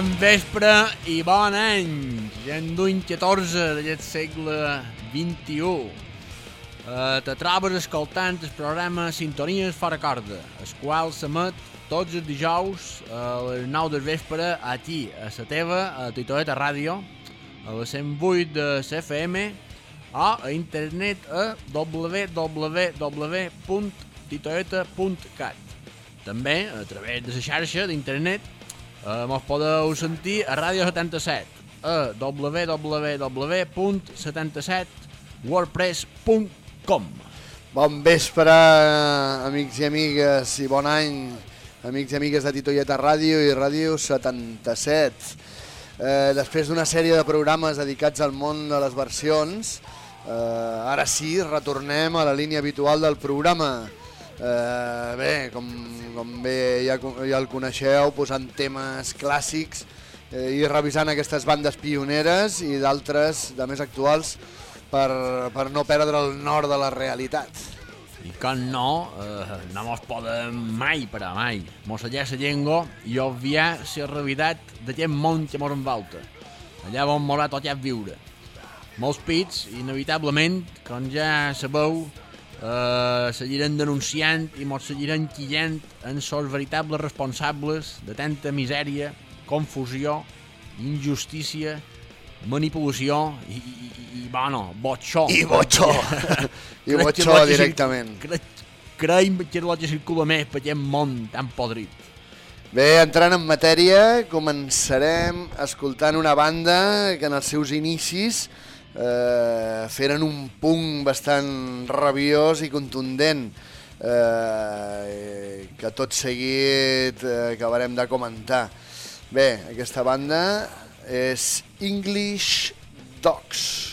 vespre i bon any, gent d'un 14 d'aquest segle XXI. Eh, te trobes escoltant el programa Sintonies fora corda, el qual s'emet tots els dijous a les 9 del vespre aquí, a la teva, a Titoeta Ràdio, a la 108 de CFM o a internet a www.titoeta.cat. També a través de la xarxa d'internet Uh, mos podeu sentir a Ràdio 77 a www.77wordpress.com Bon vespre, amics i amigues, i bon any, amics i amigues de Titoieta Ràdio i Ràdio 77. Eh, després d'una sèrie de programes dedicats al món de les versions, eh, ara sí, retornem a la línia habitual del programa, Eh, bé, com, com bé ja, ja el coneixeu, posant temes clàssics eh, i revisant aquestes bandes pioneres i d'altres de més actuals per, per no perdre el nord de la realitat. I com no, eh, no mos poden mai parar, mai, mossegar la llengua i obviar la realitat d'aquest món que mos envolta. Allà on morar tot ja viure. Molts pits, inevitablement, com ja sabeu, eh, seguirem denunciant i ens seguirem quillant en els veritables responsables de tanta misèria, confusió, injustícia, manipulació i, i, i bueno, botxó. I botxó. I botxó directament. Crec, crec que és el que circula més per aquest món tan podrit. Bé, entrant en matèria, començarem escoltant una banda que en els seus inicis eh, feren un punt bastant rabiós i contundent eh, que tot seguit eh, acabarem de comentar. Bé, aquesta banda és English Dogs.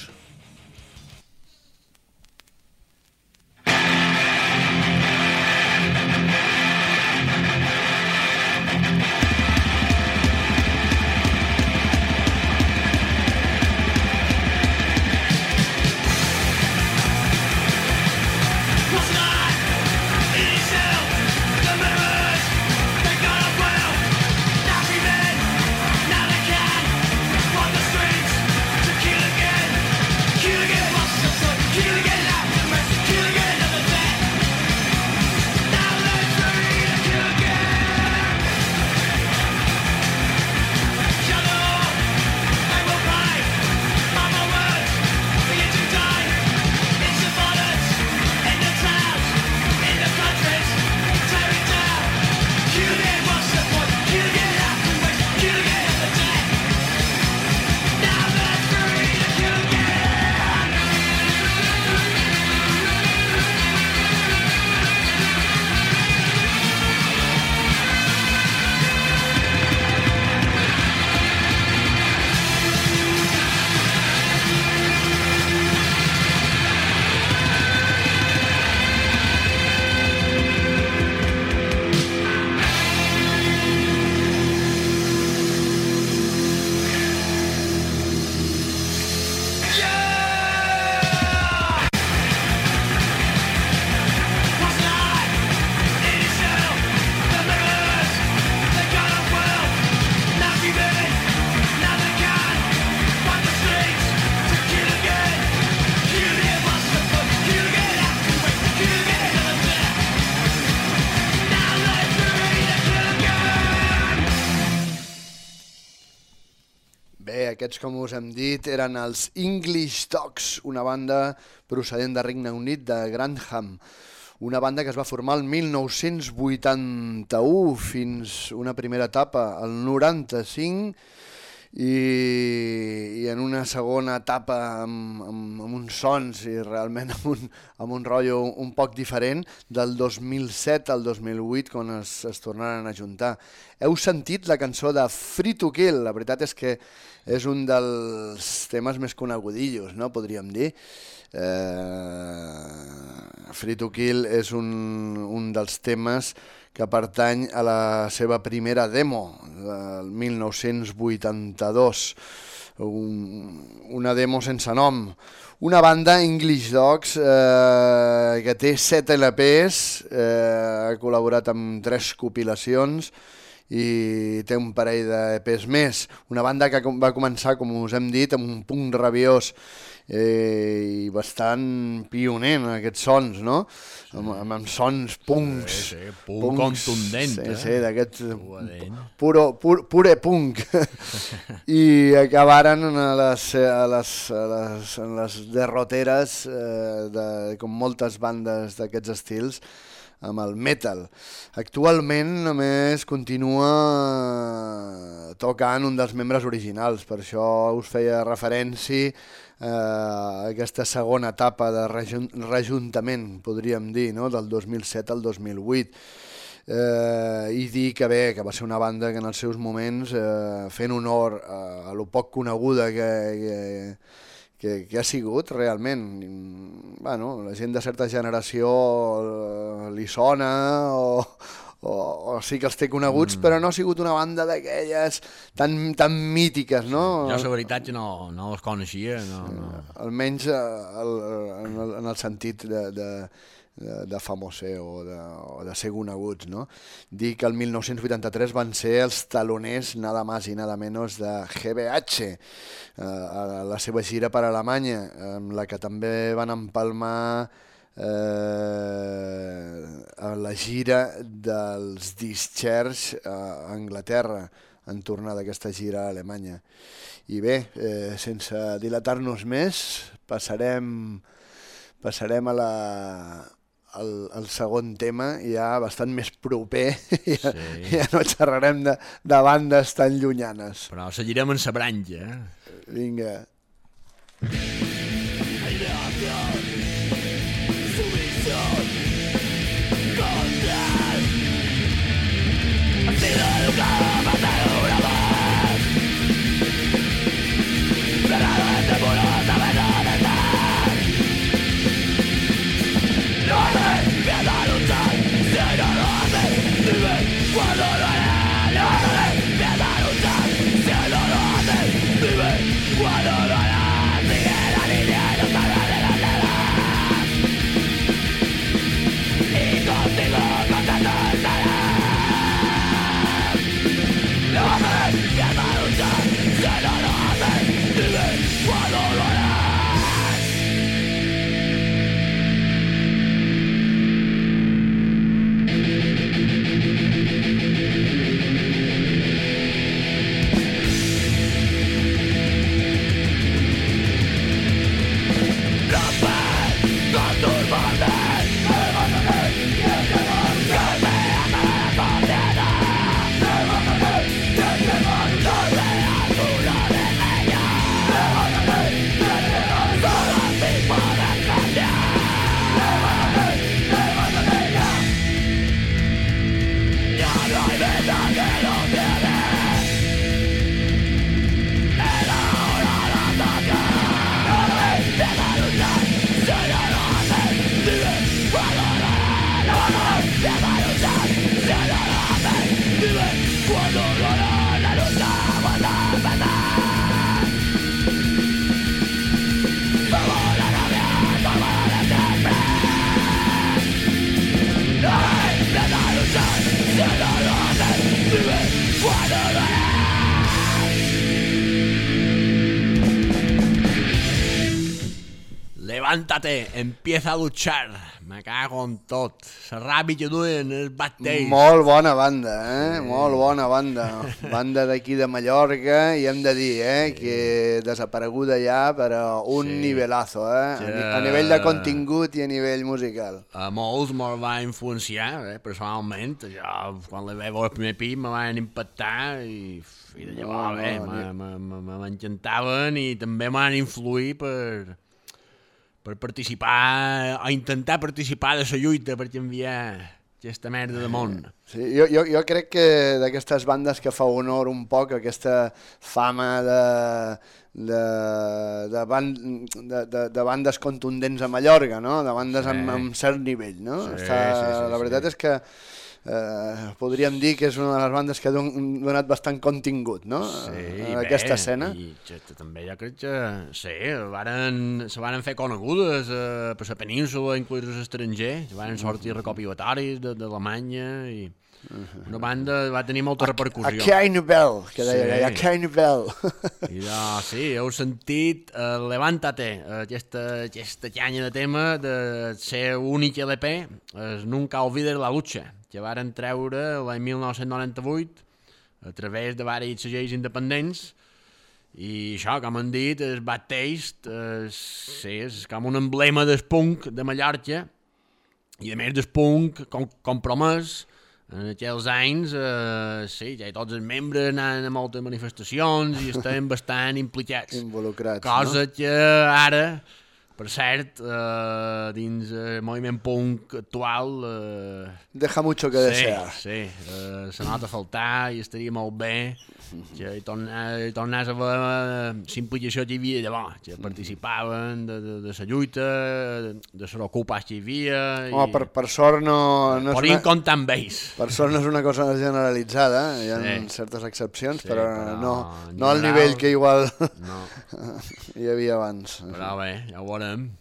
Com us hem dit, eren els English Dogs, una banda procedent de Regne Unit, de Grantham. Una banda que es va formar el 1981 fins una primera etapa, el 95, i, i en una segona etapa amb, amb, amb uns sons i realment amb un, amb un rotllo un poc diferent del 2007 al 2008 quan es, es tornaren a juntar. Heu sentit la cançó de Free to Kill, la veritat és que és un dels temes més conegudillos, no? podríem dir. Eh, Free to Kill és un, un dels temes que pertany a la seva primera demo del 1982, un, una demo sense nom. Una banda, English Dogs, eh, que té 7 LPs, eh, ha col·laborat amb tres compilacions i té un parell d'EPs més. Una banda que va començar, com us hem dit, amb un punt rabiós eh, i bastant pioner en aquests sons, no? Amb, amb, amb sons punks. Sí, sí, punk contundent. Sí, eh? sí d'aquest puro, pur, pure punk. I acabaren a les, a les, a les, a les derroteres, eh, de, com moltes bandes d'aquests estils, amb el metal. Actualment només continua tocant un dels membres originals, per això us feia referència eh, aquesta segona etapa de rejun rejuntament, podríem dir, no? del 2007 al 2008. Eh, i dir que bé, que va ser una banda que en els seus moments, eh, fent honor a, a lo poc coneguda que, que, que, que ha sigut realment. Bueno, la gent de certa generació eh, li sona o, o, o sí que els té coneguts, mm. però no ha sigut una banda d'aquelles tan, tan mítiques, no? Jo, la veritat, no, no els coneixia. No, no. Almenys eh, el, en, el, en el sentit de, de, de, de famoser o de, o de ser coneguts, no? Dir que el 1983 van ser els taloners nada más i nada menos de GBH eh, a la seva gira per Alemanya, amb la que també van empalmar eh, a la gira dels Discharge a Anglaterra en tornar d'aquesta gira a Alemanya. I bé, eh, sense dilatar-nos més, passarem, passarem a la, el, el segon tema ja bastant més proper ja, Sí. ja no xerrarem de, de bandes tan llunyanes Però seguirem en sa branja. Eh? vinga levántate, empieza a luchar. Me cago en tot. Ràbia que duen bad days. Molt bona banda, eh? Molt bona banda. Banda d'aquí de Mallorca i hem de dir, eh, que desapareguda ja però un Sí. nivelazo, eh? A, ni- a nivell de contingut i a nivell musical. A molts me'l va influenciar, eh, personalment. Jo, quan la veure el primer pit, me van impactar i, i de llavors, No, bé, no, me- me- me- m'encantaven i també m'han influït per, per participar, o intentar participar de la lluita per canviar aquesta merda de món. Sí, jo, jo, jo crec que d'aquestes bandes que fa honor un poc a aquesta fama de, de, de, ban, de, de, de bandes contundents a Mallorca, no? de bandes Sí. amb, amb cert nivell. No? Sí, Està, sí, sí, la sí. veritat és que eh, podríem dir que és una de les bandes que ha don- donat bastant contingut no? Sí, a aquesta escena. I que, també jo crec que, sí, varen, se varen fer conegudes eh, per la península, inclús l'estranger, se varen sortir recopilatoris de- d'Alemanya i una banda va tenir molta A repercussió. Keine Bell, que deia, Sí. a Keine Bell. I de, sí, heu sentit uh, Levántate, aquesta, aquesta canya de tema de ser únic LP, es Nunca olvides la lucha, que varen treure l'any 1998 a través de diversos segells independents i això, com han dit, el Bad Taste és, sí, és com un emblema del punk de Mallorca i a més del punk com, compromès en aquells anys, eh, sí, ja tots els membres anaven a moltes manifestacions i estem bastant implicats. Involucrats, Cosa que ara, per cert, eh, dins el moviment punk actual... Eh, Deja mucho que sí, desear. sí, eh, se nota faltar i estaria molt bé que hi torna- hi tornés a veure la implicació que hi havia llavors, que participaven de, de, de la lluita, de, les ocupes que hi havia... Home, per, per sort no, no, Podríem una, comptar amb ells. per sort no és una cosa generalitzada, hi ha Sí. certes excepcions, Sí, però, però no, no al nivell que igual No, hi havia abans. però bé, ja ho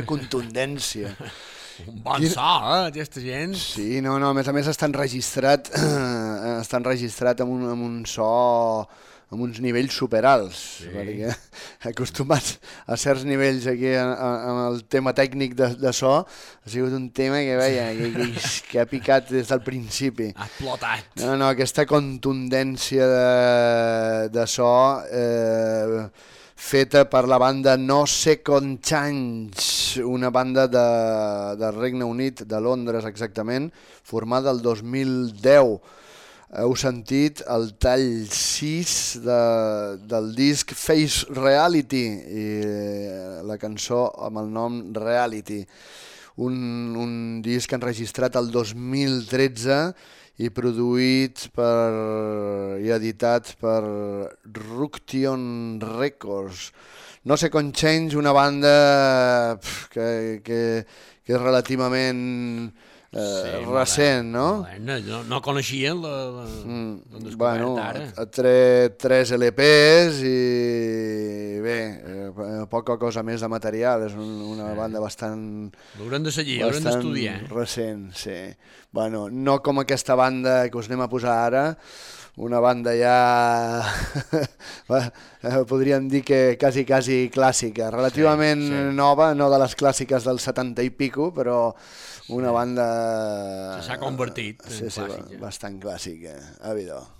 quina contundència. Un bon Quina- so, eh, aquesta gent. Sí, no, no, a més a més està enregistrat, està enregistrat amb un, amb un so amb uns nivells superalts, sí. perquè acostumats a certs nivells aquí a- a- amb el tema tècnic de, de so, ha sigut un tema que, veia, que, que, que ha picat des del principi. Ha explotat. No, no, aquesta contundència de, de so eh, feta per la banda No Second Change, una banda de, de Regne Unit, de Londres exactament, formada el 2010. Heu sentit el tall 6 de, del disc Face Reality i eh, la cançó amb el nom Reality. Un, un disc enregistrat el 2013 i produït per, i editat per Ruction Records. No sé com Change, una banda que, que, que és relativament eh, sí, recent, no? Moderna. No, no coneixien la, la, mm, bueno, ara. Ha tret tres LPs i bé, eh, poca cosa més de material, és un, una sí. banda bastant... L'haurem de seguir, l'haurem d'estudiar. recent, sí. Bueno, no com aquesta banda que us anem a posar ara, una banda ja podríem dir que quasi, quasi clàssica, relativament sí, sí. nova, no de les clàssiques del 70 i pico, però una banda... S'ha convertit sí, en sí, clàssica. bastant clàssica, Avidó. I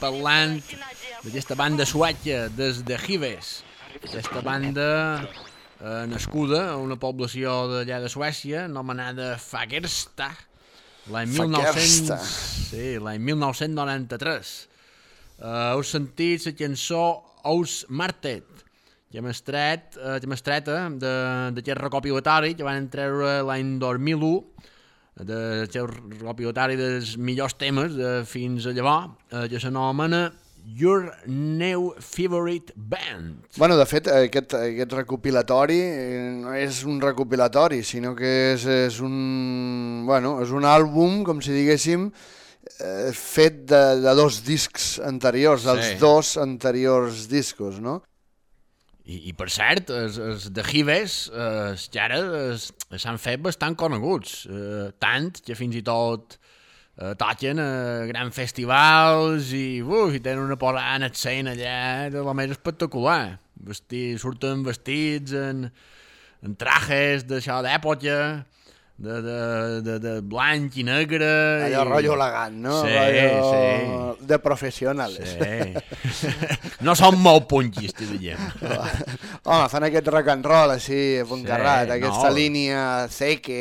parlant d'aquesta banda sueca, des de Hives. Aquesta banda eh, nascuda a una població d'allà de Suècia, anomenada Fagersta, l'any 1900... Fagersta. Sí, l'any 1993. Eh, heu sentit la cançó Ous Martet, que hem estret, eh, que hem estreta de- d'aquest recopilatori que van treure l'any 2001 del seu recopilatori dels millors temes de fins a llavors, eh, que s'anomena Your New Favorite Band. Bueno, de fet, aquest, aquest recopilatori eh, no és un recopilatori, sinó que és, és, un, bueno, és un àlbum, com si diguéssim, eh, fet de, de dos discs anteriors, dels Sí. dos anteriors discos, no? I, i per cert, els, els de Hives eh, que es- s'han fet bastant coneguts, eh, tant que fins i tot eh, toquen a grans festivals i, uf, i tenen una posada en escena allà de la més espectacular. Vestir, surten vestits en, en trajes d'això d'època, de, de, de, de blanc i negre. Allò i... rotllo elegant, no? Sí, rotllo De professionals. Sí. no són molt punquis, t'hi diem. Home, fan aquest rock and roll així, puncarrat, Sí, aquesta no. línia ceque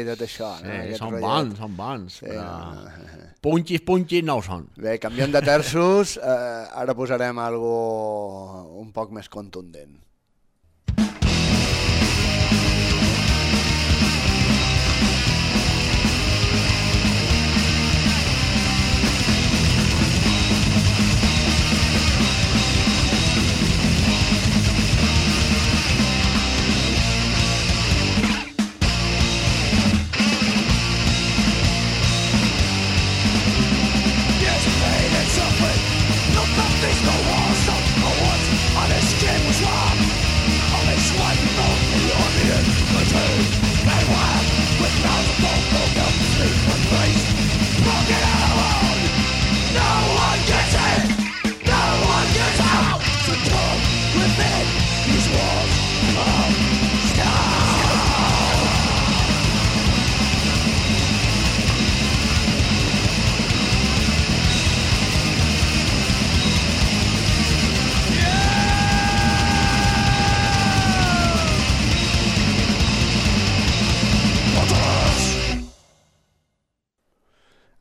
i tot això. no? Sí, Aquest són rotllet. bons, són bons. Sí, però... no, Punxis, punxis no ho són. Bé, canviant de terços, eh, ara posarem algo un poc més contundent.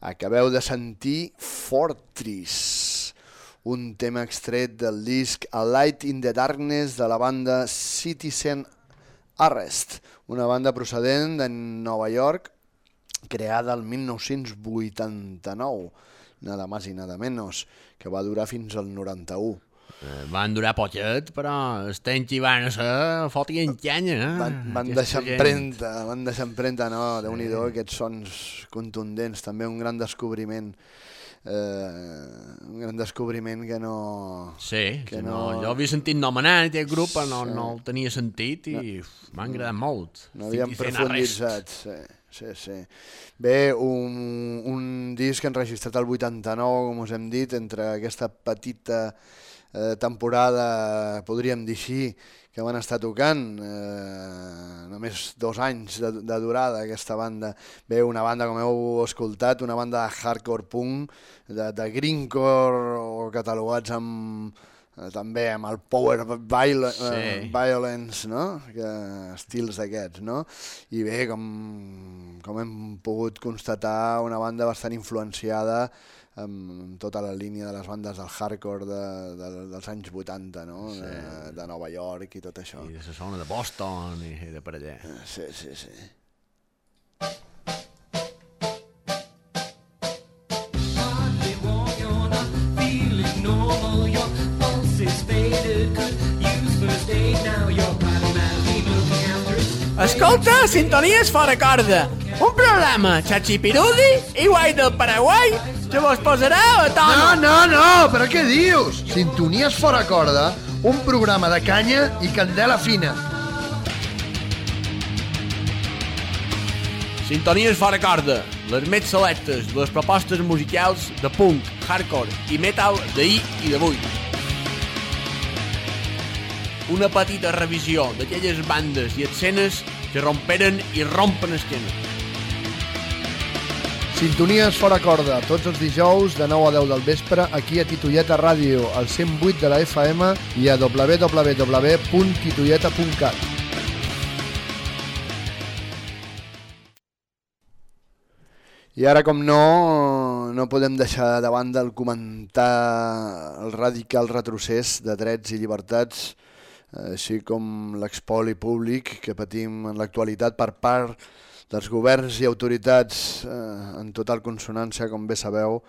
Acabeu de sentir Fortress, un tema extret del disc A Light in the Darkness de la banda Citizen Arrest, una banda procedent de Nova York, creada el 1989, nada más i nada menos, que va durar fins al 91. Eh, Van durar poquet, però els temps hi van ser fot i encanya, eh? Van, van deixar empremta, van deixar empremta, no, sí. déu-n'hi-do, aquests sons contundents, també un gran descobriment, eh, un gran descobriment que no... Sí, que que no... no- jo havia sentit nomenar aquest grup, però no, Sí. no el tenia sentit i uf, m'ha agradat molt. No havíem profunditzat, sí, sí, sí. Bé, un, un disc enregistrat al 89, com us hem dit, entre aquesta petita eh, temporada, podríem dir així, que van estar tocant, eh, només dos anys de, de durada aquesta banda. Bé, una banda, com heu escoltat, una banda de hardcore punk, de, de greencore, o catalogats amb, eh, també amb el power viol Sí. eh, violence, no? Que, estils d'aquests, no? I bé, com, com hem pogut constatar, una banda bastant influenciada amb, amb tota la línia de les bandes del hardcore de, de, dels anys 80, no? Sí. De, de Nova York i tot això. I de la zona de Boston i, i de per allà. Sí, sí, sí. It. Escolta, Sintonies fora corda, un programa xatxipirudi i guai del Paraguai que vos posarà a No, tono. no, no, però què dius? Sintonies fora corda, un programa de canya i candela fina. Sintonies fora corda, les més selectes de les propostes musicals de punk, hardcore i metal d'ahir i d'avui. Una petita revisió d'aquelles bandes i escenes que romperen i rompen esquena. Sintonies fora corda, tots els dijous de 9 a 10 del vespre, aquí a Titoieta Ràdio, al 108 de la FM i a www.titoieta.cat. I ara, com no, no podem deixar de banda el comentar el radical retrocés de drets i llibertats, eh, així com l'expoli públic que patim en l'actualitat per part dels governs i autoritats eh, en total consonància, com bé sabeu,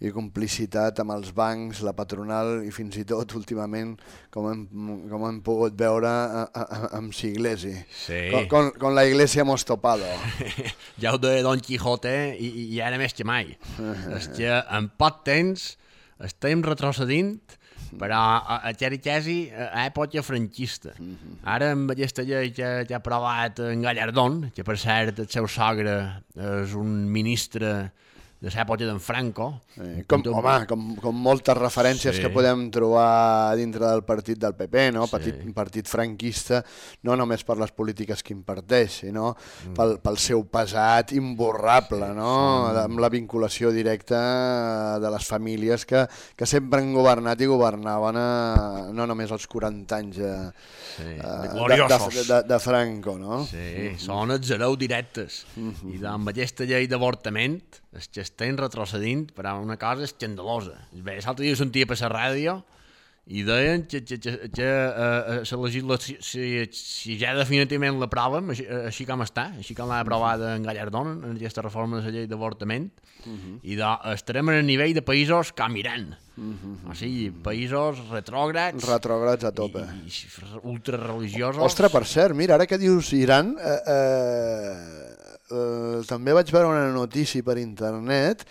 i complicitat amb els bancs, la patronal i fins i tot últimament, com hem, com hem pogut veure, a, a, amb Siglesi. Sí. Con, con, con la iglesia hemos topado. ja ho deia Don Quijote i, i, i ara més que mai. És que en poc temps estem retrocedint però a, quasi, quasi a època franquista. Ara amb aquesta llei que, que ha aprovat en Gallardón, que per cert el seu sogre és un ministre de l'època d'en Franco. Eh, com, home, com, com moltes referències Sí. sí. que podem trobar dintre del partit del PP, no? Sí. Partit, partit franquista, no només per les polítiques que imparteix, sinó mm. pel, pel seu pesat imborrable, sí, no? amb la vinculació directa de les famílies que, que sempre han governat i governaven a, no només als 40 anys de, Sí, eh, de de, de, de, Franco, no? Sí, són els hereu directes. I amb aquesta llei d'avortament és que estem retrocedint per a una cosa escandalosa. Bé, l'altre dia sentia per la ràdio i deien que, que, que, que uh, la legislació, si, si ja definitivament l'aprovem, així, eh, així com està, així com l'ha aprovada en Gallardón, en aquesta reforma de la llei d'avortament, i de, estarem en el nivell de països com Iran. O sigui, països retrògrads Retrògrads a tope. i, i ultrareligiosos. Ostres, per cert, mira, ara que dius Iran, eh, eh, eh, també vaig veure una notícia per internet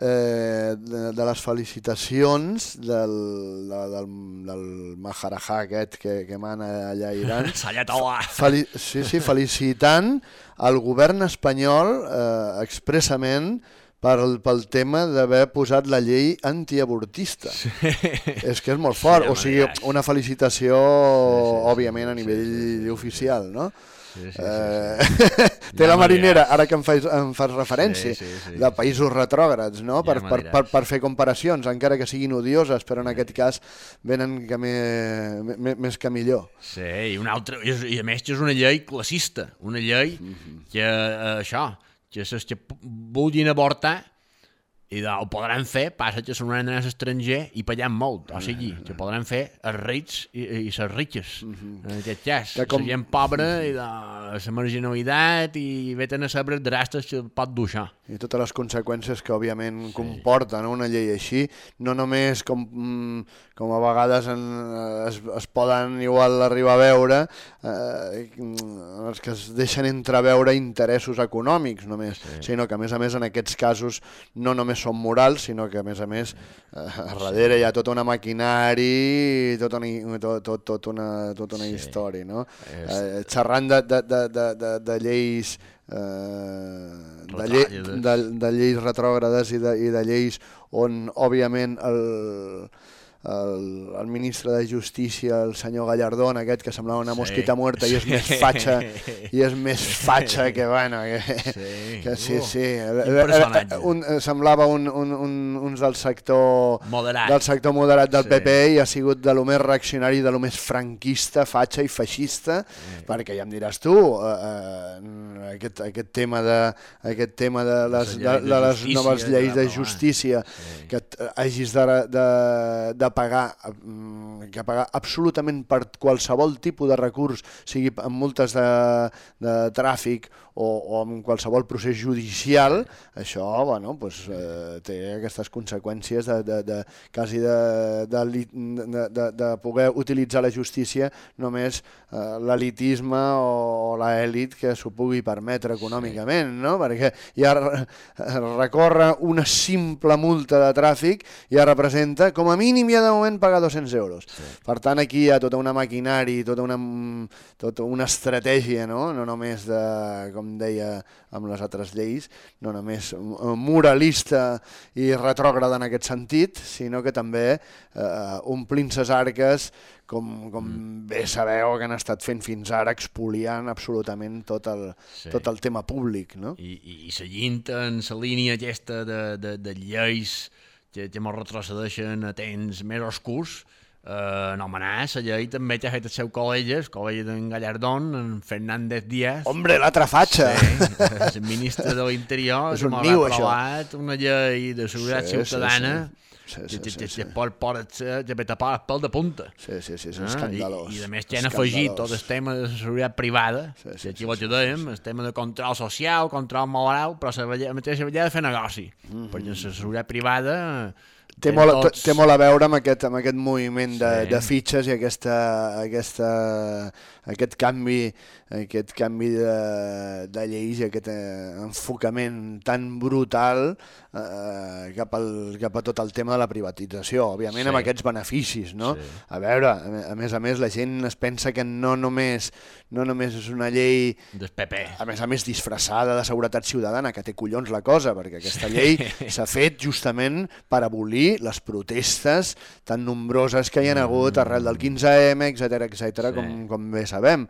eh, de, de les felicitacions del, de, del, del Maharajà aquest que, que mana allà a Iran. Sallatola. Feli sí, sí, felicitant el govern espanyol eh, expressament pel, pel tema d'haver posat la llei antiabortista. Sí. És que és molt fort, Sí, o sigui, una felicitació, sí, òbviament, a sí, nivell sí, oficial, no? Sí, sí, sí, Eh, sí. té Ja la marinera, ara que em fas, em fas referència, Sí, sí, sí, de sí. països retrògrads, no? Ja per, per, per, per fer comparacions, encara que siguin odioses, però en aquest cas venen que me, me, més que millor. Sí, i, una altra, i, i a més és una llei classista, una llei que eh, això, que les que vulguin avortar i de, ho podran fer, passa que són a l'estranger i pagant molt, o sigui, que podran fer els rics i, i les riques, en aquest cas. Que com- La gent pobra i de la marginalitat i veten a saber drastes que pot això. I totes les conseqüències que òbviament sí. comporta no? una llei així, no només com, mm, com a vegades en, es, es poden igual arribar a veure eh, mm, els que es deixen entreveure interessos econòmics només, sí. sinó que a més a més en aquests casos no només són morals, sinó que a més a més eh, a darrere hi ha tota una maquinari, tota una, tot, tot, tot una, tota una Sí. història, no? És- Eh, xerrant de, de, de, de, de, de lleis eh, de, lle Retrògrades. de, de lleis retrògrades i de, i de lleis on òbviament el, el, el ministre de Justícia, el senyor Gallardón, aquest que semblava una Sí. mosquita muerta i és Sí. més fatxa i és més fatxa que, bueno, que, Sí. que sí, Uh, sí. quin personatge. Un, semblava un, un, un, uns del sector Moderat. del sector moderat del Sí. PP i ha sigut de lo més reaccionari, de lo més franquista, fatxa i feixista, perquè ja em diràs tu, eh, eh, aquest, aquest, tema de, aquest tema de les, de, de de les noves lleis de justícia, Sí. que hagis de, de, de pagar mm, que pagar absolutament per qualsevol tipus de recurs, sigui amb multes de, de tràfic o, o amb qualsevol procés judicial, això bueno, pues, eh, té aquestes conseqüències de, de, de, quasi de, de, de, de, de poder utilitzar la justícia només eh, l'elitisme o, o l'elit que s'ho pugui permetre econòmicament, no? perquè ja re- recorre una simple multa de tràfic ja representa, com a mínim ja de moment pagar 200 euros. Sí. Per tant, aquí hi ha tota una maquinari, tota una, tota una estratègia, no? no només de, com deia amb les altres lleis, no només eh, moralista i retrògrada en aquest sentit, sinó que també eh, omplint ses arques com, com mm. bé sabeu que han estat fent fins ara, expoliant absolutament tot el, Sí. tot el tema públic, no? i, i, i seguint en la línia aquesta de, de, de lleis que, que mos retrocedeixen a temps més oscurs, eh, anomenar la llei també que ha fet el seu col·lega, el col·lega d'en Gallardón, en Fernández Díaz, Hombre, l'altra fatxa! Sí, el ministre de l'Interior És un niu, això. una llei de seguretat Sí, sí, ciutadana sí. Sí, sí, sí, sí. pot pot ser que ve tapar el pèl de punta. Sí, sí, sí, és Ah, escandalós. I, I a més que han afegit tot el tema de seguretat privada, Sí, sí, sí, aquí sí, sí, sí, sí, dèiem, el tema de control social, control moral, però la mateixa vegada de fer negoci, mm -hmm. perquè la seguretat privada Té molt, tots- té molt a veure amb aquest, amb aquest moviment de, Sí. de fitxes i aquesta, aquesta, aquest canvi, aquest canvi de, de lleis i aquest eh, enfocament tan brutal eh, cap, al, cap a tot el tema de la privatització, òbviament Sí. amb aquests beneficis, no? Sí. A veure, a més a més la gent es pensa que no només, no només és una llei del PP. a més a més disfressada de seguretat ciutadana, que té collons la cosa, perquè aquesta llei s'ha fet justament per abolir les protestes tan nombroses que hi ha hagut arrel del 15M, etc etc. Sí. com, com bé sabem.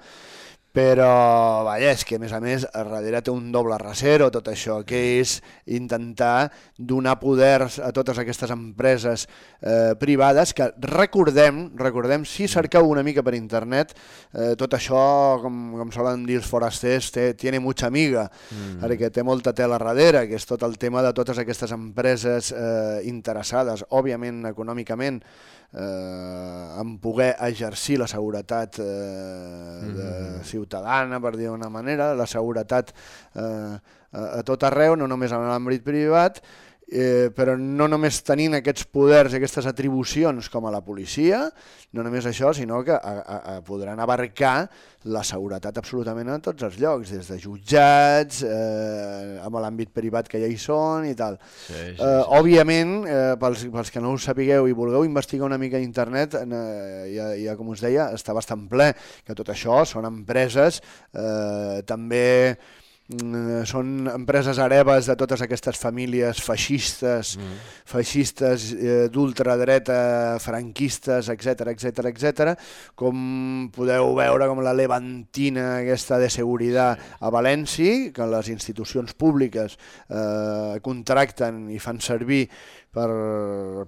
Però, vaja, és que a més a més a darrere té un doble rasero tot això, que és intentar donar poders a totes aquestes empreses eh, privades que recordem, recordem, si cerqueu una mica per internet, eh, tot això, com, com solen dir els forasters, té, tiene mucha amiga, mm. perquè té molta tela darrere, que és tot el tema de totes aquestes empreses eh, interessades, òbviament econòmicament, eh, en poder exercir la seguretat eh, de ciutadana, per dir d'una manera, la seguretat eh, a, a tot arreu, no només en l'àmbit privat, eh, però no només tenint aquests poders i aquestes atribucions com a la policia, no només això, sinó que a, a, a podran abarcar la seguretat absolutament a tots els llocs, des de jutjats, eh, amb l'àmbit privat que ja hi són i tal. Sí, sí, eh, òbviament, eh, pels, pels que no ho sapigueu i vulgueu investigar una mica a internet, eh, ja, ja com us deia, està bastant ple, que tot això són empreses eh, també són empreses hereves de totes aquestes famílies feixistes, mm. feixistes eh, d'ultradreta, franquistes, etc etc etc. com podeu veure com la Levantina aquesta de seguretat a València, que les institucions públiques eh, contracten i fan servir per,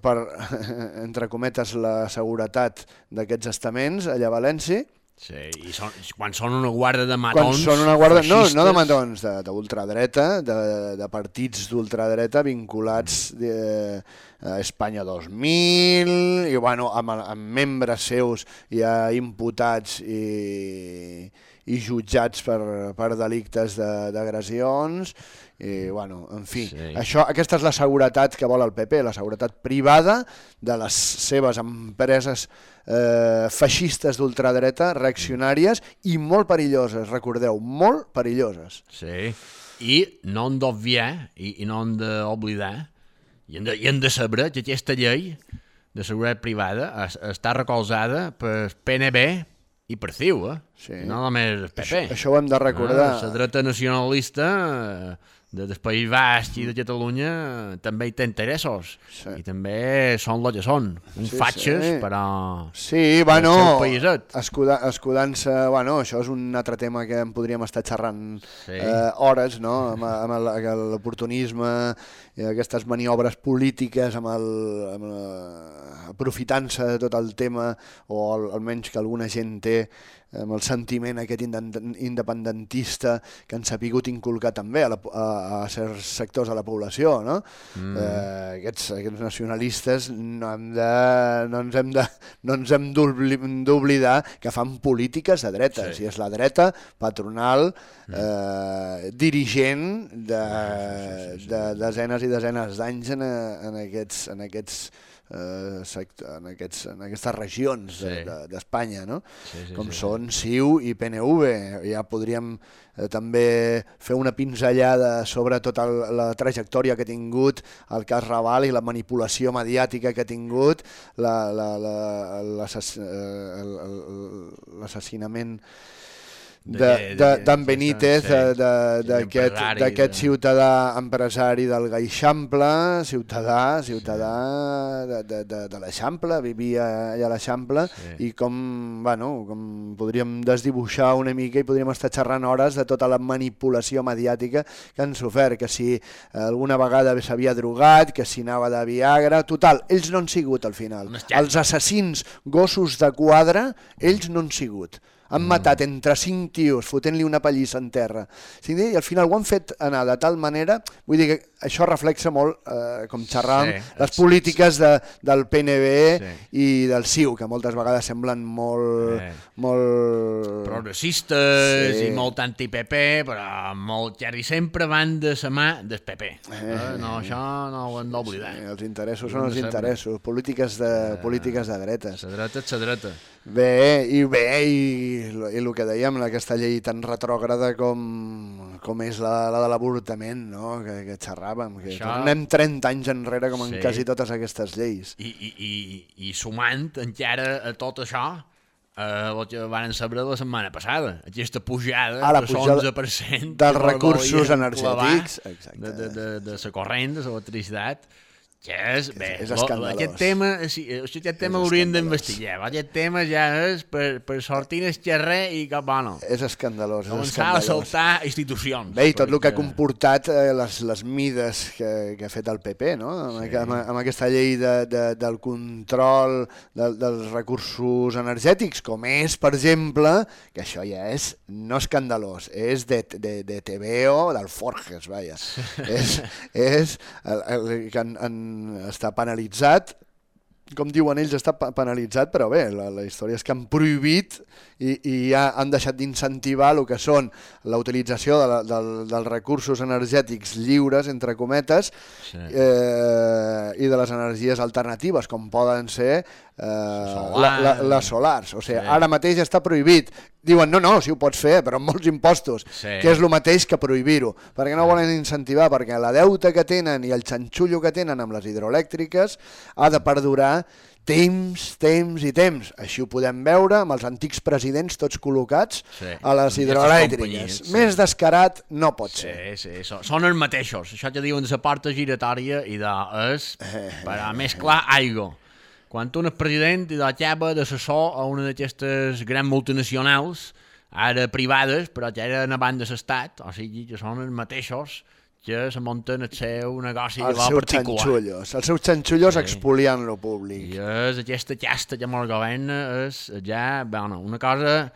per entre cometes, la seguretat d'aquests estaments allà a València, Sí, i són, quan són una guarda de quan matons... són una guarda, no, no de matons, de- d'ultradreta, de, de partits d'ultradreta vinculats de, a Espanya 2000, i bueno, amb, amb membres seus ja imputats i, i jutjats per, per delictes de- d'agressions, i bueno, en fi, Sí. això, aquesta és la seguretat que vol el PP, la seguretat privada de les seves empreses eh, feixistes d'ultradreta, reaccionàries i molt perilloses, recordeu, molt perilloses. Sí, i no hem d'obviar i, i no hem d'oblidar i hem de, i hem de saber que aquesta llei de seguretat privada es, està recolzada per PNB i per CiU, eh? Sí. No només PP. Això, això ho hem de recordar. Ah, la dreta nacionalista eh, de, del País Basc i de Catalunya eh, també hi té interessos. Sí. I també són el que són. Un Sí, fatxes, sí. però... Sí, bueno, escuda, escudant-se, bueno, això és un altre tema que en podríem estar xerrant Sí. eh, hores, no?, amb, amb el- l'oportunisme i aquestes maniobres polítiques, amb el, amb la- aprofitant-se de tot el tema, o al, almenys que alguna gent té, amb el sentiment aquest independentista que ens ha pogut inculcar també a, la, a, a certs sectors de la població, no? Mm. Eh, aquests, aquests nacionalistes no, hem de, no ens hem de, no ens hem d'obli- d'oblidar que fan polítiques de dretes, Sí. i és la dreta patronal eh, dirigent de, de desenes i desenes d'anys en, en aquests, en aquests eh, en, aquests, en aquestes regions Sí. de- de- d'Espanya, no? Sí, sí, com sí, sí. són CiU i PNV. Ja podríem eh, també fer una pinzellada sobre tota la trajectòria que ha tingut el cas Raval i la manipulació mediàtica que ha tingut, la- la- la- d'en Benítez, eh, d'aquest de- ciutadà empresari del Gaixample, ciutadà, ciutadà de, de, de, de l'Eixample, vivia allà a l'Eixample, Sí. i com, bueno, com podríem desdibuixar una mica i podríem estar xerrant hores de tota la manipulació mediàtica que han sofert, que si alguna vegada s'havia drogat, que si anava de Viagra, total, ells no han sigut al final. Els assassins gossos de quadre, ells no han sigut. Han matat entre cinc tios fotent-li una pallissa en terra. I al final ho han fet anar de tal manera... Vull dir que això reflexa molt, eh, com xerràvem, Sí, les polítiques de, del PNB Sí. i del CiU, que moltes vegades semblen molt... Eh. molt... progressistes Sí. i molt anti-PP, però molt quasi sempre van de la mà del PP. Eh, no, això no ho hem d'oblidar. Sí, els interessos són els interessos, polítiques de, polítiques de dretes. La dreta és la dreta. Bé, i bé, i, i el que dèiem, aquesta llei tan retrògrada com, com és la, la de l'avortament, no? que, que xerràvem, que Això- tornem 30 anys enrere com en Sí. quasi totes aquestes lleis. I, i, i, i sumant encara a tot això eh, el que van saber la setmana passada, aquesta pujada Ah, la de pujada 11% dels recursos energètics, clavar exacte. de, de, de, de la corrent, de l'electricitat, que és, bé, és lo- escandalós. aquest tema, sí, aquest tema És l'hauríem escandalós. d'investigar, aquest tema ja és per, per sortir del carrer i cap bueno, És escandalós, és començar a escandalós. saltar institucions. Bé, i tot el que ha comportat eh, les, les mides que, que ha fet el PP, no? amb, sí. amb, amb aquesta llei de, de, del control de, dels recursos energètics, com és, per exemple, que això ja és no escandalós, és de, de, de TVO, del Forges, vaja. és és el, el, que en, en, està penalitzat com diuen ells, està penalitzat, però bé, la, la història és que han prohibit i, i ja han deixat d'incentivar el que són la utilització de la, del, dels recursos energètics lliures, entre cometes, Sí. eh, i de les energies alternatives, com poden ser eh, la, la, les solars. O sigui, Sí. ara mateix està prohibit. Diuen, no, no, si ho pots fer, però amb molts impostos, Sí. que és el mateix que prohibir-ho, perquè no volen incentivar, perquè la deuta que tenen i el xanxullo que tenen amb les hidroelèctriques ha de perdurar temps, temps i temps. Així ho podem veure amb els antics presidents tots col·locats Sí. a les hidroelèctriques. sí. Més descarat no pot ser. Sí, sí, són els mateixos. Això que diuen la porta giratòria i de és per a més clar aigua. Quan un és president i de xava d'assessor a una d'aquestes grans multinacionals, ara privades, però que eren abans de l'estat, o sigui que són els mateixos que se munten el seu negoci Els seus particular. xanxullos, els seus xanxullos Sí. expoliant lo públic. I és aquesta casta que mos governa és ja, bueno, una cosa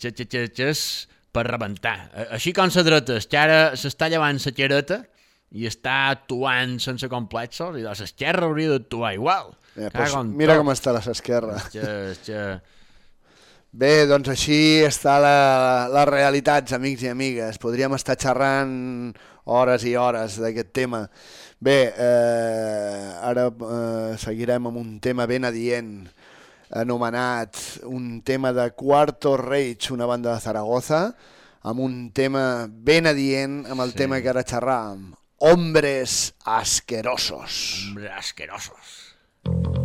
que, que, que, que és per rebentar. A- Així com la dreta, que ara s'està llevant la xereta i està actuant sense complexos, i l'esquerra hauria d'actuar igual. Eh, pues, mira tot. com està l'esquerra. És Que, és que... Bé, doncs així està la, les realitats, amics i amigues. Podríem estar xerrant hores i hores d'aquest tema. Bé, eh, ara eh, seguirem amb un tema ben adient, anomenat un tema de Cuarto Rage, una banda de Zaragoza, amb un tema ben adient amb el Sí. tema que ara xerràvem. Hombres asquerosos. Hombre, asquerosos. Thank you.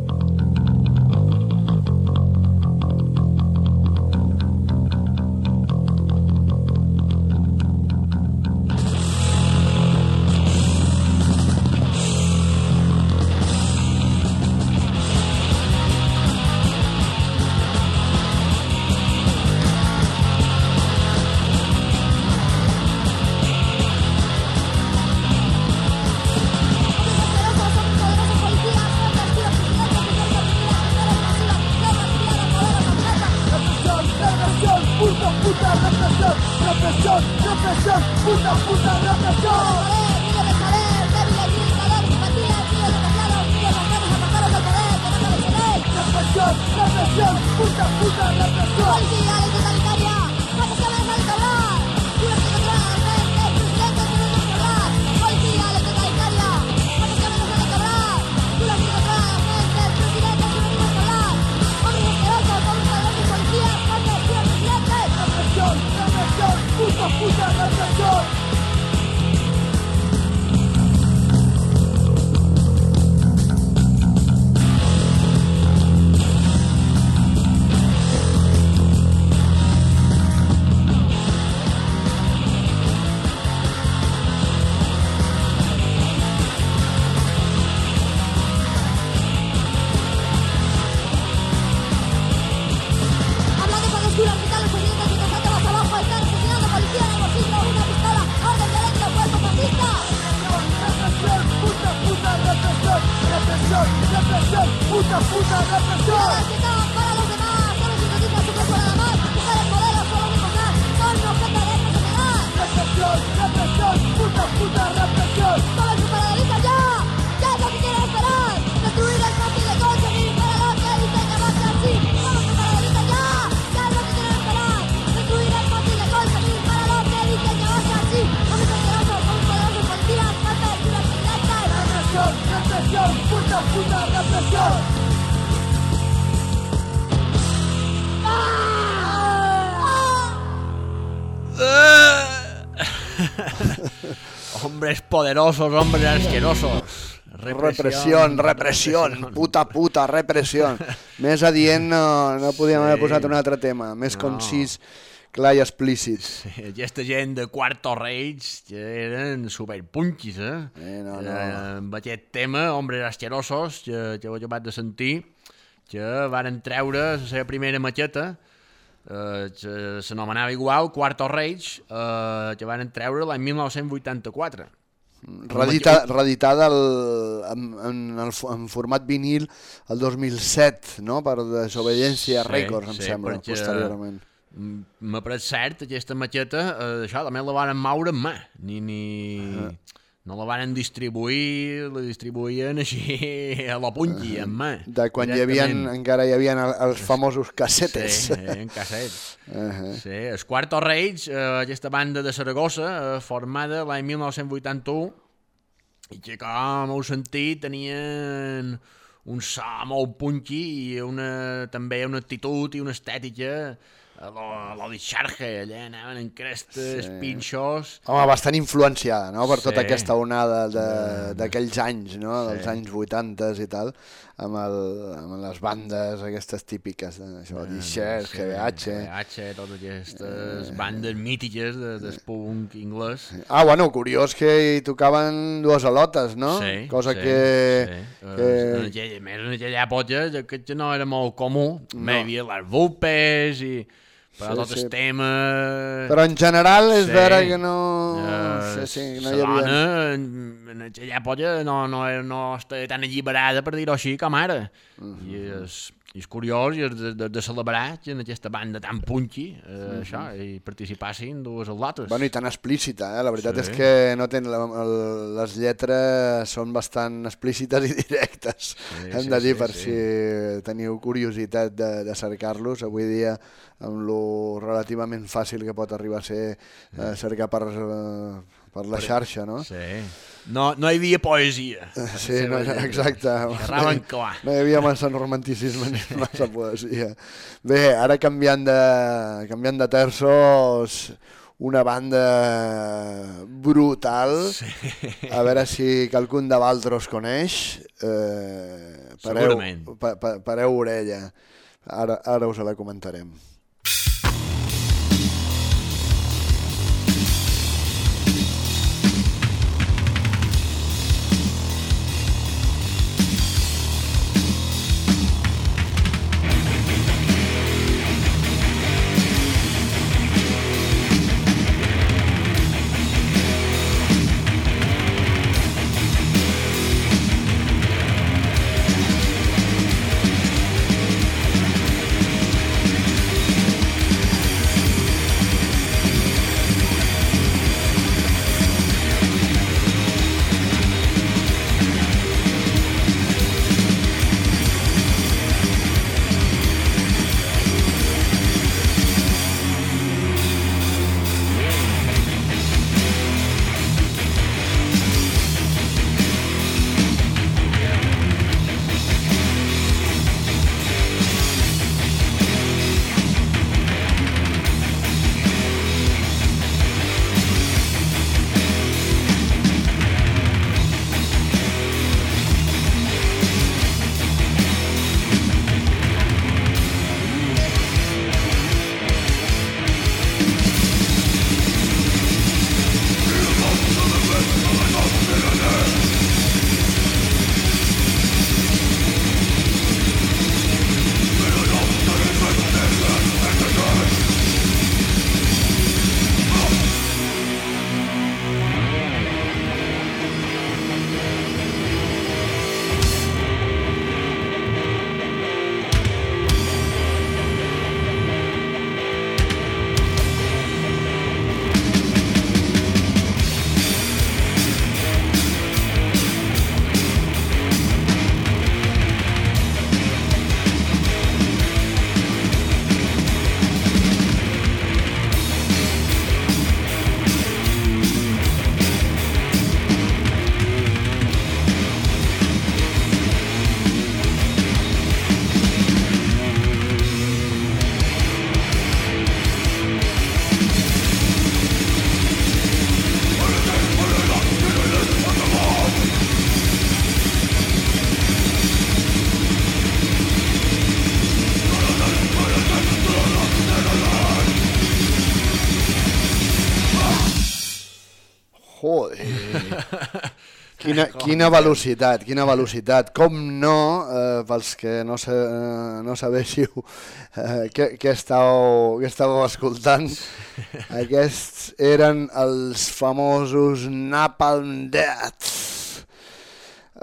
Poderosos, hombres asquerosos. Repressió, repressió, puta puta, repressió. Més adient no, no podíem haver Sí. posat un altre tema, més No. concís, clar i explícit. Sí, aquesta gent de Quarto Reis que eren superpunquis, eh? Eh, no, no. Eh, amb aquest tema, Hombres Asquerosos, que, que ho he acabat de sentir, que varen treure la seva primera maqueta, eh, que s'anomenava igual Quarto Reis, eh, que varen treure l'any 1984. Redita, reeditada el, en, en, el, en format vinil el 2007, no? per Desobediència Sí, Records, em sí, sembla, posteriorment. Mm, M'ha paret cert, aquesta maqueta, eh, això, també la varen moure en mà. Ni, ni, no la van distribuir, la distribuïen així a la punti, en mà. De quan hi havia, encara hi havia els famosos cassetes. Sí, eh, en cassets. Uh -huh. Sí, el Quarto Reig, eh, aquesta banda de Saragossa, eh, formada l'any 1981, i que, com heu sentit, tenien un so molt punky i una, també una actitud i una estètica a lo, a lo de xarge, allà anaven en crestes, Sí. sí. pinxos... Home, bastant influenciada, no?, per tota Sí. aquesta onada de- d'aquells anys, no?, dels Sí. anys 80 i tal, amb, el, amb les bandes aquestes típiques, eh, això, Dixers, GBH... GBH, totes aquestes bandes mítiques de, del punk anglès. Ah, bueno, curiós que hi tocaven dues alotes, no? Sí, Cosa sí, que... Sí. que- Eh, En aquella, més en aquella època, que no era molt comú. No. Hi havia les vulpes i... Però Sí, tot sí. el tema... Però en general és Sí. vera que no... Eh, sí, sí, no la hi havia... dona, en, aquella època, no, no, no estava tan alliberada, per dir-ho així, com ara. Mhm. I, és, I és curiós i és de, de, de celebrar que en aquesta banda tan punky, eh, això, i participassin dues atletes. Mhm. Bueno, i tan explícita, eh? La veritat Sí. és que no ten, la, el, les lletres són bastant explícites i directes, Sí, hem sí, de dir, sí, per sí. si teniu curiositat de, de cercar-los. Avui dia, amb lo relativament fàcil que pot arribar a ser eh, cercar per, eh, per la xarxa, no? Sí. No, no hi havia poesia. Sí, no, exacte. Xerraven clar. No hi havia massa romanticisme ni massa poesia. Bé, ara canviant de, canviant de terços, una banda brutal. Sí. A veure si qualcun de Valtros coneix. Eh, pareu, Segurament. pa, pa, pareu orella. Ara, ara us la comentarem. Quina, quina velocitat, quina velocitat. Com no, eh, pels que no, sa, eh, no sabéssiu eh, què, què, estàveu, què estàveu escoltant, aquests eren els famosos Napalm Death.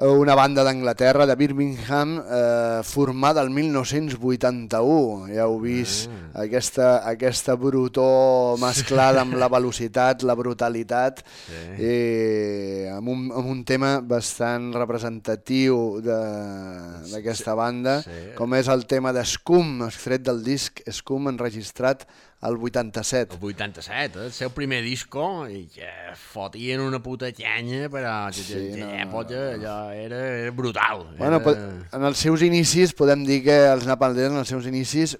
Una banda d'Anglaterra, de Birmingham, eh, formada el 1981. Ja heu vist, Ah. aquesta, aquesta brutor mesclada amb la velocitat, la brutalitat, Sí. i amb un, amb un tema bastant representatiu de- d'aquesta banda, sí. com és el tema de Scum, extret del disc Scum enregistrat al 87. El 87, eh? el seu primer disco, i que fotien una puta canya, però Sí, sí, que no, època allò era, era brutal. Bueno, era... en els seus inicis, podem dir que els Napalm en els seus inicis,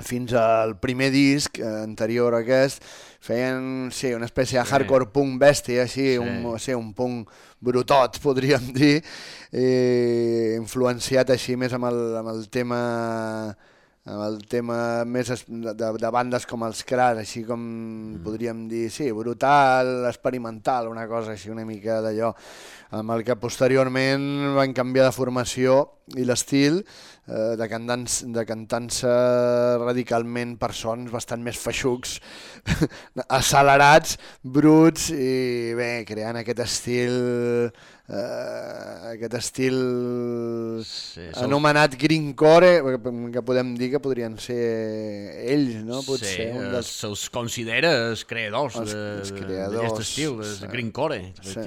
fins al primer disc eh, anterior a aquest, feien sí, una espècie de Sí. hardcore punk bèstia, així, Sí. un, sí, un punk brutot, podríem dir, eh, influenciat així més amb el, amb el tema el tema més de, de, de bandes com els Crash, així com mm. podríem dir, sí, brutal, experimental, una cosa així una mica d'allò, amb el que posteriorment van canviar de formació i l'estil eh, de cantant-se de cantant radicalment per sons bastant més feixucs, accelerats, bruts i bé, creant aquest estil eh, aquest estil Sí, se'ls- anomenat greencore que, que podem dir que podrien ser ells, no? Potser sí, un eh, dels... se'ls considera els creadors d'aquest estil, el sí. greencore, Sí.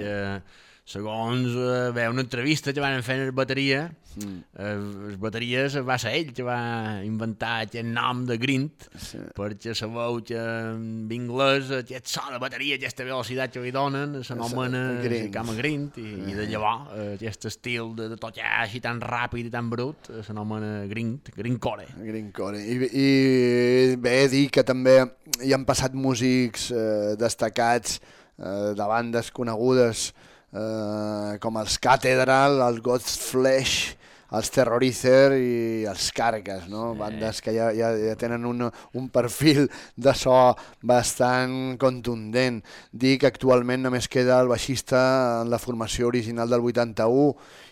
Segons eh, bé, una entrevista que van fer en bateria, Mm. eh, les bateries va ser ell que va inventar aquest nom de grint, Sí. perquè sabeu que en anglès aquest so de bateria, aquesta velocitat que li donen, s'anomena el cama grint, i, i de llavors eh, aquest estil de, de tocar així tan ràpid i tan brut eh, s'anomena grint, greencore. Greencore. I, I bé dir que també hi han passat músics eh, destacats eh, de bandes conegudes eh, com els Cathedral, els God's Flesh, els Terrorizer i els Cargas, no? bandes que ja, ja, ja tenen un, un perfil de so bastant contundent. Dir que actualment només queda el baixista en la formació original del 81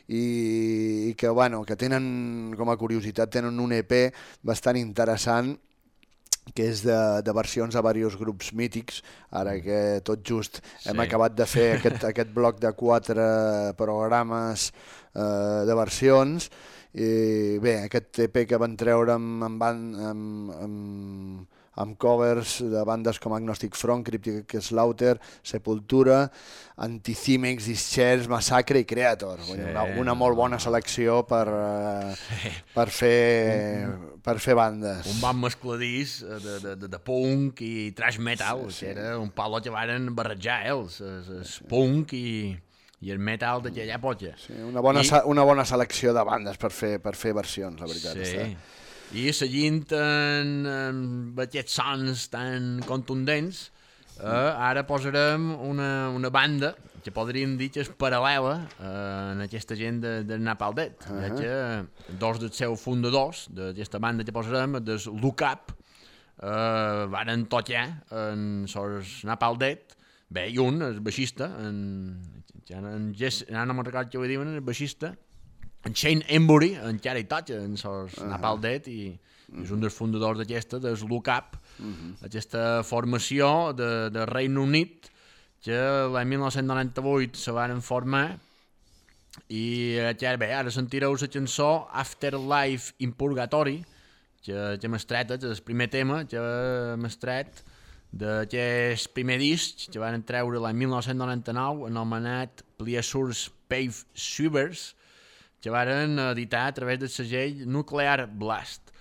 i, i que, bueno, que tenen, com a curiositat, tenen un EP bastant interessant que és de, de versions a diversos grups mítics, ara que tot just hem Sí. acabat de fer aquest, aquest bloc de quatre programes eh, de versions, i bé, aquest EP que van treure amb, amb, amb, amb, amb covers de bandes com Agnostic Front, Cryptic Slaughter, Sepultura, Anticimex, Dischers, Massacre i Creator. Sí. Sí. Una, una molt bona selecció per, eh, per, fer, per fer bandes. un bon mescladís eh, de, de, de, de punk i trash metal, sí, sí. que era un palo que varen barrejar ells, el, el punk i, i el metal d'aquella època. Sí, una, bona, I... una bona selecció de bandes per fer, per fer versions, la veritat. Sí. Està. I seguint en, en aquests sons tan contundents, eh, ara posarem una, una banda que podríem dir que és paral·lela eh, en aquesta gent de, de Napaldet, uh -huh. ja que dos dels seus fundadors d'aquesta banda que posarem, des Look Up, eh, varen tocar en sos Napaldet, bé, i un, el baixista, en, ja en, ja no me'n recordo què ho diuen, el baixista, en Shane Embury, encara hi toca, en sos uh -huh. Napalm Death, i, i és un dels fundadors d'aquesta, Look Up, uh -huh. aquesta formació de, de Regne Unit, que l'any 1998 se van formar, i ja, bé, ara sentireu la cançó Afterlife in Purgatory, que, que hem estret, és el primer tema que hem estret d'aquest primer disc que van treure l'any 1999 anomenat Pleasures Pave Subers que varen editar a través del segell Nuclear Blast.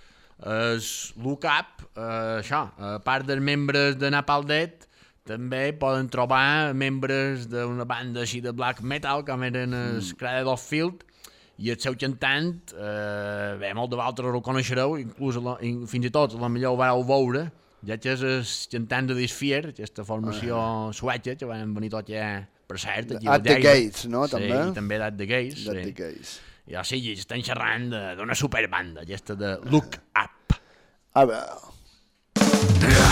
El Look Up, eh, això, a part dels membres de Napalm Death, també poden trobar membres d'una banda així de black metal, com eren els Cradle of Field, i el seu cantant, eh, bé, molt de vosaltres ho coneixereu, inclús la, in, fins i tot la millor ho vareu veure, ja que és el cantant de Disfear, aquesta formació uh. sueca, que van venir tot ja, per cert, aquí At the. Gates, no, Sí, també? i també d'At the Gates. At sí. the Gates. I o sigui, estan xerrant de- d'una superbanda, aquesta de Look Up. A veure...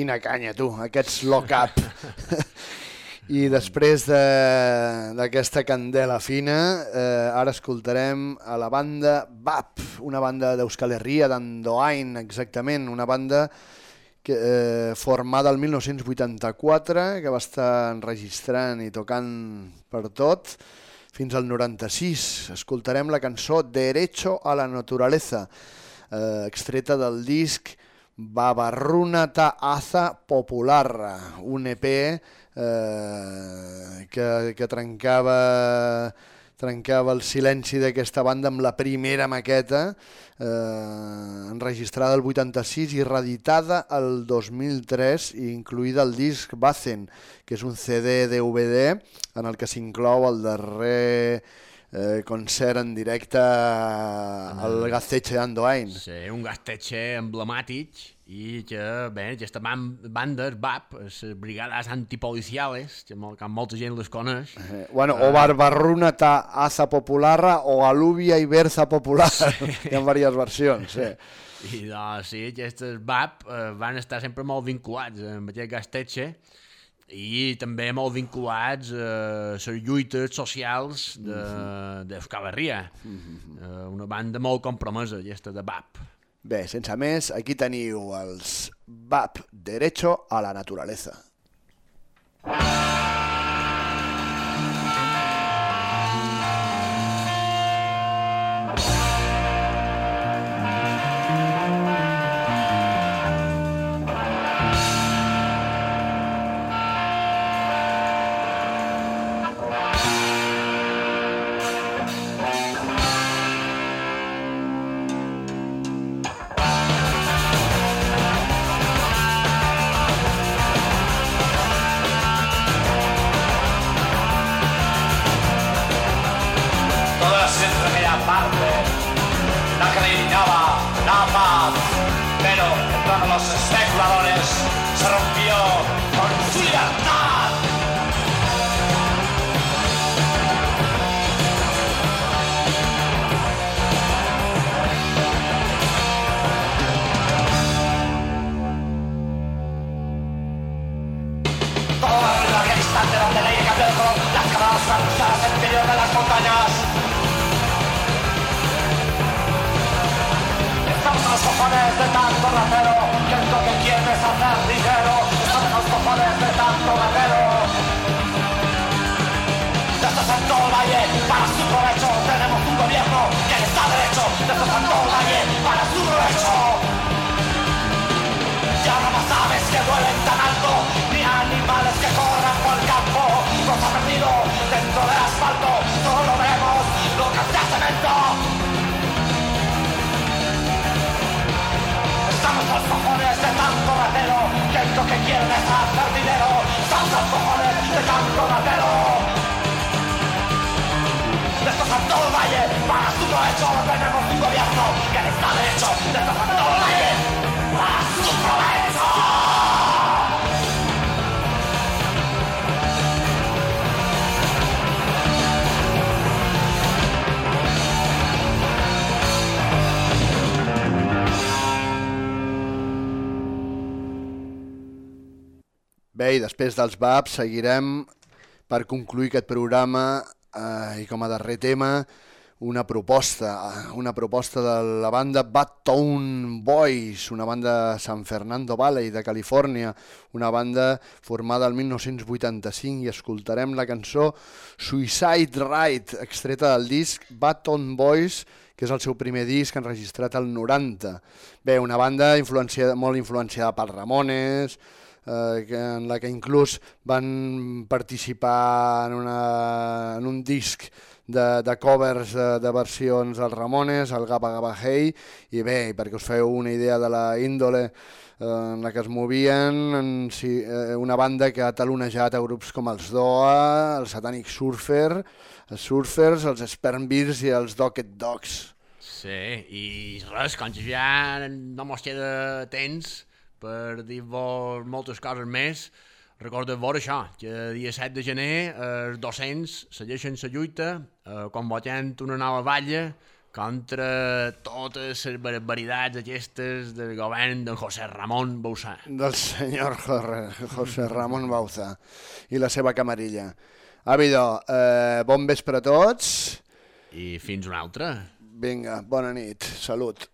quina canya, tu, aquests lock-up. I després de- d'aquesta candela fina, eh, ara escoltarem a la banda BAP, una banda d'Euskal Herria, d'Andoain, exactament, una banda que, eh, formada el 1984, que va estar enregistrant i tocant per tot, fins al 96. Escoltarem la cançó Derecho a la Naturaleza, eh, extreta del disc Babarrunata Aza Popular, un EP eh, que, que trencava trencava el silenci d'aquesta banda amb la primera maqueta eh, enregistrada el 86 i reeditada el 2003 i incluïda al disc Bazen, que és un CD DVD en el que s'inclou el darrer eh, concert en directe al Gasteche d'Andoain. Sí, un gastetxe emblemàtic i que, bé, aquesta ban banda, el BAP, les brigades antipoliciales, que, mol, que molta gent les coneix, Eh, bueno, o Barbarruna ta Aza Popularra o Aluvia i Berza Popular. Hi ha diverses versions, sí. I doncs, sí, aquestes BAP eh, van estar sempre molt vinculats amb aquest gastetxe i també molt vinculats a les lluites socials d'Euskal Herria. Eh, una banda molt compromesa, aquesta de BAP. Bé, sense més, aquí teniu els BAP, Derecho a la Naturaleza. toda i després dels BAP seguirem per concluir aquest programa eh, i com a darrer tema una proposta, una proposta de la banda Bad Town Boys, una banda de San Fernando Valley de Califòrnia, una banda formada el 1985 i escoltarem la cançó Suicide Ride, extreta del disc Bad Town Boys, que és el seu primer disc enregistrat al 90. Bé, una banda influenciada, molt influenciada pels Ramones, eh, en la que inclús van participar en, una, en un disc de, de covers de, de versions als Ramones, al Gaba Gaba Hey, i bé, perquè us feu una idea de la índole eh, en la que es movien, en, si, eh, una banda que ha talonejat a grups com els Doa, el Satanic Surfer, els Surfers, els Spermbeers i els Docket Dogs. Sí, i res, que ja no mos queda temps per dir-vos moltes coses més, recordeu-vos això, que el dia 7 de gener els docents segueixen la lluita, eh, convocant una nova valla contra totes les barbaritats aquestes del govern d'en José Ramon Bausà. Del senyor José Ramon Bauza i la seva camarilla. Àvido, eh, bon vespre a tots. I fins una altra. Vinga, bona nit. Salut.